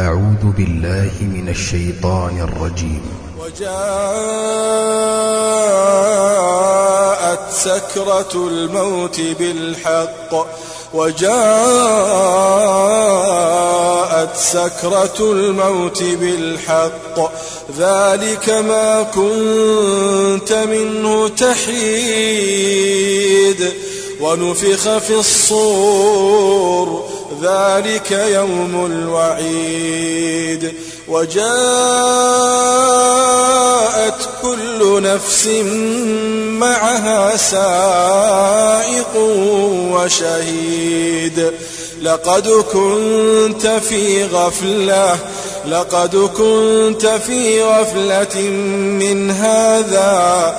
أعوذ بالله من الشيطان الرجيم. وجاءت سكرة الموت بالحق. وجاءت سكرة الموت بالحق. ذلك ما كنت منه تحيد. ونفخ في الصور ذلك يوم الوعيد. وجاءت كل نفس معها سائق وشهيد. لقد كنت في غفلة لقد كنت في غفلة من هذا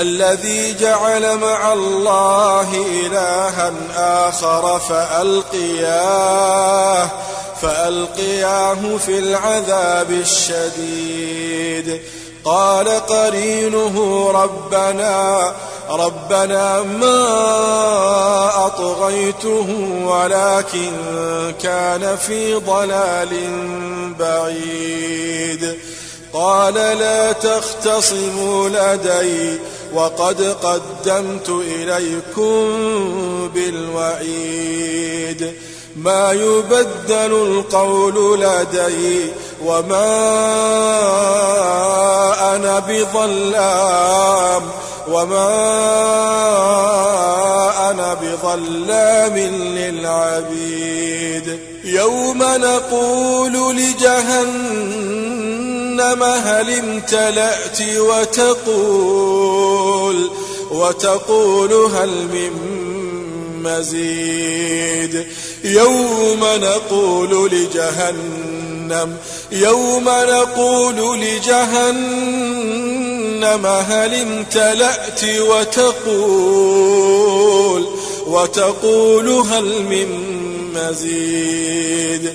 الذي جعل مع الله إلها آخر فألقياه فألقياه في العذاب الشديد. قال قرينه ربنا ربنا ما أطغيته ولكن كان في ضلال بعيد. قال لا تختصموا لدي وقد قدمت إليكم بالوعيد. ما يبدل القول لدي وما أنا بظلام. وما أنا بظلام للعبيد. يوم نقول لجهنم هل امتلأت وتقول وتقول هل من مزيد؟ يوم نقول لجهنم يوم نقول لجهنم هل امتلأت وتقول وتقول هل من مزيد؟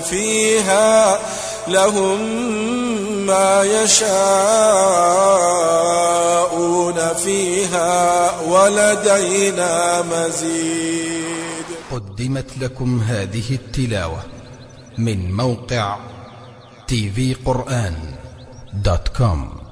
فيها لهم ما يشاءون فيها ولدينا مزيد. قدمت لكم هذه التلاوة من موقع tvقرآن دوت كوم